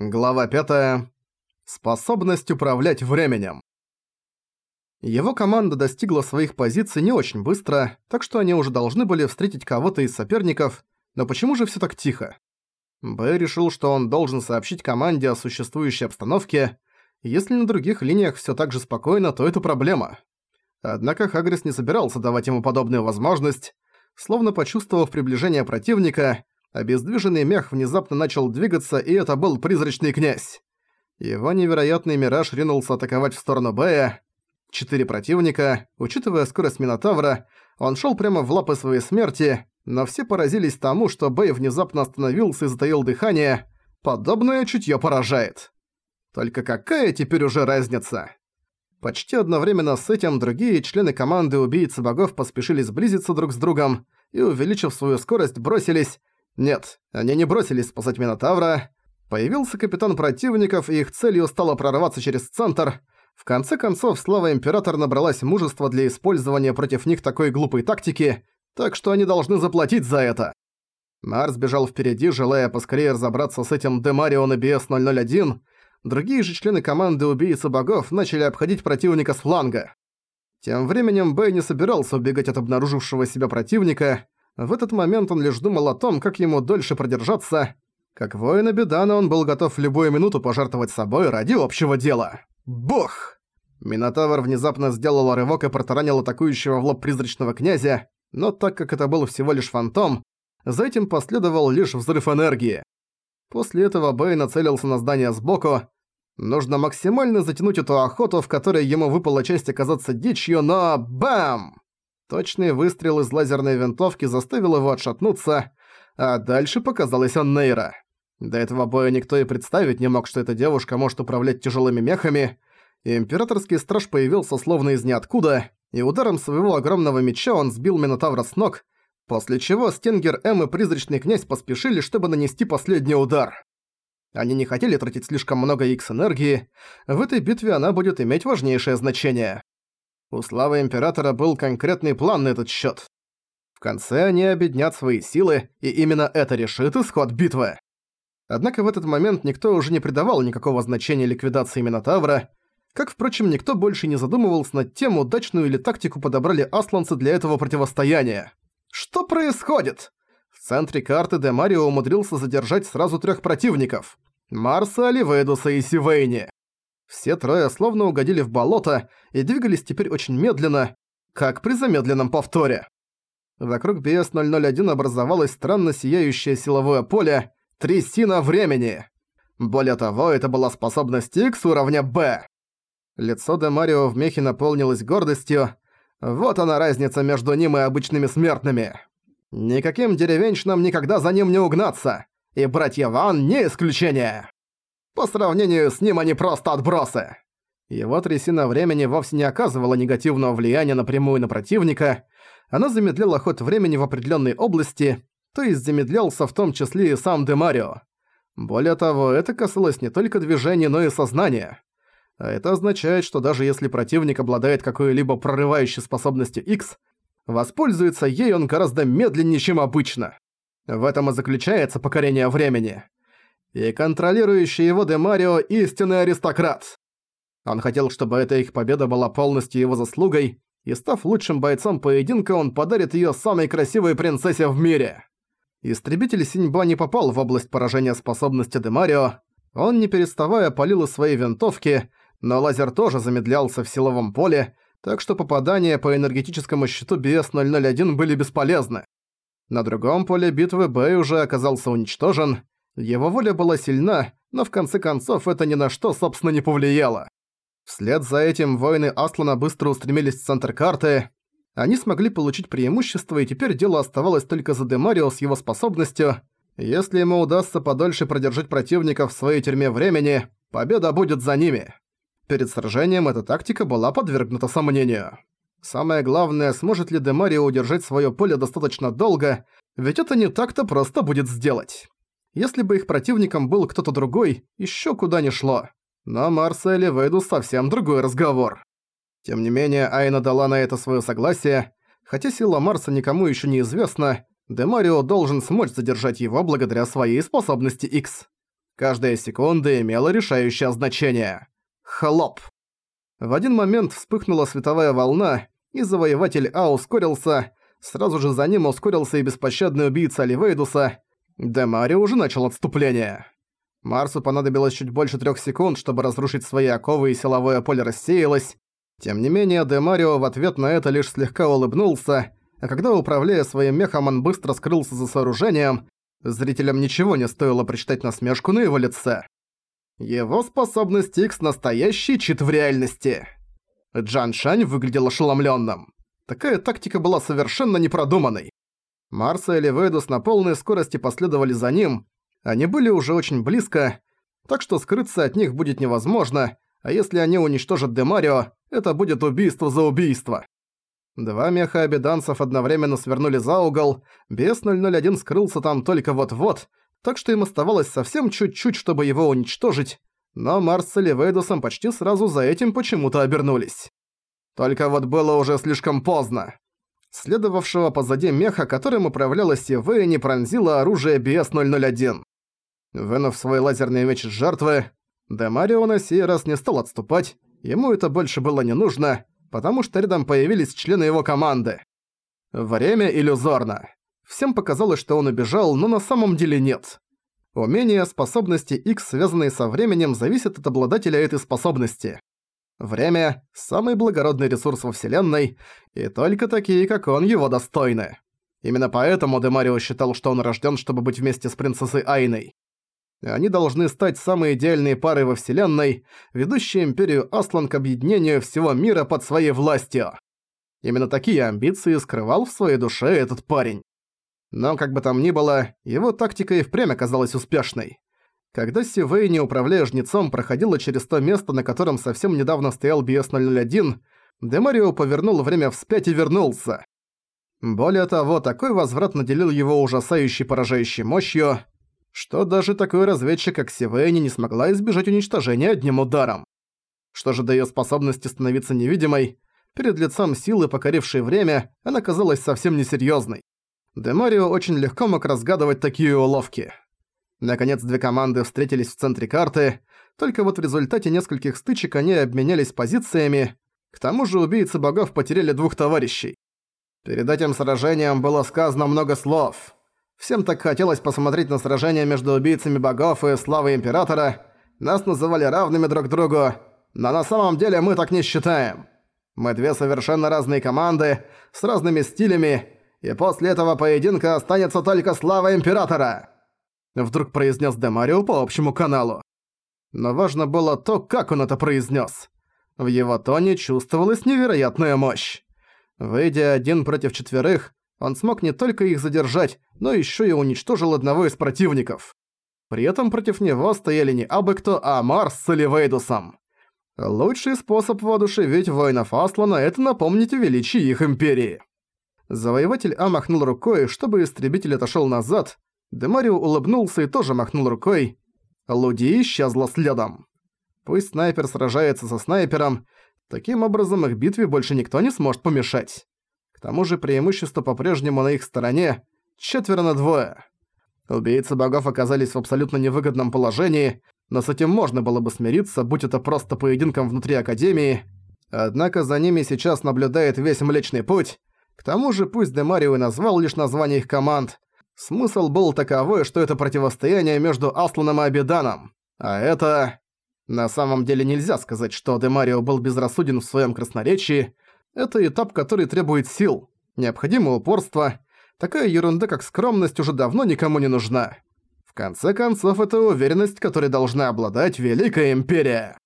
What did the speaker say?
Глава 5. Способность управлять временем. Его команда достигла своих позиций не очень быстро, так что они уже должны были встретить кого-то из соперников, но почему же всё так тихо? Б решил, что он должен сообщить команде о существующей обстановке. Если на других линиях всё так же спокойно, то это проблема. Однако Хагрис не собирался давать ему подобную возможность. Словно почувствовав приближение противника, Обездвиженный мех внезапно начал двигаться, и это был призрачный князь. Его невероятный мираж ринулся атаковать в сторону Бэя. Четыре противника, учитывая скорость Минотавра, он шел прямо в лапы своей смерти, но все поразились тому, что Бэй внезапно остановился и затаил дыхание. Подобное чутье поражает. Только какая теперь уже разница? Почти одновременно с этим другие члены команды убийцы богов поспешили сблизиться друг с другом и, увеличив свою скорость, бросились нет, они не бросились спасать Минотавра. Появился капитан противников, и их целью стало прорваться через центр. В конце концов, слава Император набралась мужества для использования против них такой глупой тактики, так что они должны заплатить за это. Марс бежал впереди, желая поскорее разобраться с этим Демарион и BS-001. Другие же члены команды Убийцы Богов начали обходить противника с фланга. Тем временем Бэй не собирался убегать от обнаружившего себя противника, в этот момент он лишь думал о том, как ему дольше продержаться. Как воин Бедана он был готов в любую минуту пожертвовать собой ради общего дела. Бух! Минотавр внезапно сделал рывок и протаранил атакующего в лоб призрачного князя, но так как это был всего лишь фантом, за этим последовал лишь взрыв энергии. После этого Бэй нацелился на здание сбоку. Нужно максимально затянуть эту охоту, в которой ему выпала честь оказаться дичью, но... Бам! Точный выстрел из лазерной винтовки заставил его отшатнуться, а дальше показалась Аннейра. До этого боя никто и представить не мог, что эта девушка может управлять тяжелыми мехами. Императорский страж появился словно из ниоткуда, и ударом своего огромного меча он сбил Минотавра с ног, после чего Стенгер М и Призрачный Князь поспешили, чтобы нанести последний удар. Они не хотели тратить слишком много X энергии, в этой битве она будет иметь важнейшее значение. У Славы Императора был конкретный план на этот счет. В конце они объединят свои силы, и именно это решит исход битвы. Однако в этот момент никто уже не придавал никакого значения ликвидации Минотавра, как, впрочем, никто больше не задумывался над тем, удачную или тактику подобрали асланцы для этого противостояния. Что происходит? В центре карты Демарио умудрился задержать сразу трех противников – Марса, Оливейдуса и Сивейни. Все трое словно угодили в болото и двигались теперь очень медленно, как при замедленном повторе. Вокруг BS-001 образовалось странно сияющее силовое поле «Трясина времени». Более того, это была способность X уровня Б. Лицо Де Марио в мехе наполнилось гордостью. Вот она разница между ним и обычными смертными. Никаким деревенщинам никогда за ним не угнаться. И братья Ван не исключение. По сравнению с ним они просто отбросы. Его трясина времени вовсе не оказывала негативного влияния напрямую на противника, она замедляла ход времени в определенной области, то есть замедлялся в том числе и сам Демарио. Более того, это касалось не только движения, но и сознания. А это означает, что даже если противник обладает какой-либо прорывающей способностью X, воспользуется ей он гораздо медленнее, чем обычно. В этом и заключается покорение времени и контролирующий его Демарио истинный аристократ. Он хотел, чтобы эта их победа была полностью его заслугой, и став лучшим бойцом поединка, он подарит её самой красивой принцессе в мире. Истребитель Синьба не попал в область поражения способности Демарио, он не переставая палил из своей винтовки, но лазер тоже замедлялся в силовом поле, так что попадания по энергетическому щиту BS-001 были бесполезны. На другом поле битвы Бэй уже оказался уничтожен, его воля была сильна, но в конце концов это ни на что, собственно, не повлияло. Вслед за этим воины Аслана быстро устремились в центр карты. Они смогли получить преимущество, и теперь дело оставалось только за Демарио с его способностью. Если ему удастся подольше продержать противника в своей тюрьме времени, победа будет за ними. Перед сражением эта тактика была подвергнута сомнению. Самое главное, сможет ли Демарио удержать своё поле достаточно долго, ведь это не так-то просто будет сделать. Если бы их противником был кто-то другой, еще куда ни шло. Но Марса или Вейду совсем другой разговор. Тем не менее, Айна дала на это свое согласие. Хотя сила Марса никому еще не известна, Демарио должен смочь задержать его благодаря своей способности X. Каждая секунда имела решающее значение. Хлоп! В один момент вспыхнула световая волна, и завоеватель А ускорился, сразу же за ним ускорился и беспощадный убийца Оливейдуса. Демари уже начал отступление. Марсу понадобилось чуть больше трех секунд, чтобы разрушить свои оковы и силовое поле рассеялось. Тем не менее, Демарио в ответ на это лишь слегка улыбнулся, а когда, управляя своим мехом, он быстро скрылся за сооружением, зрителям ничего не стоило прочитать насмешку на его лице. Его способность X – настоящий чит в реальности. Джан Шань выглядел ошеломлённым. Такая тактика была совершенно непродуманной. Марса и Левейдус на полной скорости последовали за ним, они были уже очень близко, так что скрыться от них будет невозможно, а если они уничтожат Демарио, это будет убийство за убийство. Два меха обеданцев одновременно свернули за угол, бес 001 скрылся там только вот-вот, так что им оставалось совсем чуть-чуть, чтобы его уничтожить, но Марс с Ливейдусом почти сразу за этим почему-то обернулись. Только вот было уже слишком поздно. Следовавшего позади меха, которым управляла Сивэ, не пронзило оружие BS-001. Вынув свой лазерный меч из жертвы, Демарио на сей раз не стал отступать, ему это больше было не нужно, потому что рядом появились члены его команды. Время иллюзорно. Всем показалось, что он убежал, но на самом деле нет. Умения, способности X, связанные со временем, зависят от обладателя этой способности. Время – самый благородный ресурс во Вселенной, и только такие, как он, его достойны. Именно поэтому Демарио считал, что он рожден, чтобы быть вместе с принцессой Айной. Они должны стать самой идеальной парой во Вселенной, ведущей Империю Аслан к объединению всего мира под своей властью. Именно такие амбиции скрывал в своей душе этот парень. Но как бы там ни было, его тактика и впрямь оказалась успешной. Когда Сивэй, не управляя жнецом, проходила через то место, на котором совсем недавно стоял BS-001, Демарио повернул время вспять и вернулся. Более того, такой возврат наделил его ужасающей поражающей мощью, что даже такой разведчик, как Сивэйни, не смогла избежать уничтожения одним ударом. Что же до её способности становиться невидимой, перед лицом силы, покорившей время, она казалась совсем несерьёзной. Демарио очень легко мог разгадывать такие уловки. Наконец, две команды встретились в центре карты, только вот в результате нескольких стычек они обменялись позициями, к тому же убийцы богов потеряли двух товарищей. Перед этим сражением было сказано много слов. Всем так хотелось посмотреть на сражение между убийцами богов и славой Императора. Нас называли равными друг другу, но на самом деле мы так не считаем. Мы две совершенно разные команды, с разными стилями, и после этого поединка останется только слава Императора!» Вдруг произнес Демарио по общему каналу. Но важно было то, как он это произнес. В его тоне чувствовалась невероятная мощь. Выйдя один против четверых, он смог не только их задержать, но еще и уничтожил одного из противников. При этом против него стояли не абы кто, а Марс с Оливейдусом. Лучший способ воодушевить воинов Аслана – это напомнить о их империи. Завоеватель А махнул рукой, чтобы истребитель отошёл назад. Демарио улыбнулся и тоже махнул рукой. Луди исчезла следом. Пусть снайпер сражается со снайпером, таким образом их битве больше никто не сможет помешать. К тому же преимущество по-прежнему на их стороне – четверо на двое. Убийцы богов оказались в абсолютно невыгодном положении, но с этим можно было бы смириться, будь это просто поединком внутри Академии. Однако за ними сейчас наблюдает весь Млечный Путь, к тому же пусть Демарио и назвал лишь название их команд, смысл был таковой, что это противостояние между Асланом и Абиданом. А это... На самом деле нельзя сказать, что Демарио был безрассуден в своем красноречии. Это этап, который требует сил, необходимо упорство. Такая ерунда, как скромность, уже давно никому не нужна. В конце концов, это уверенность, которой должна обладать Великая Империя.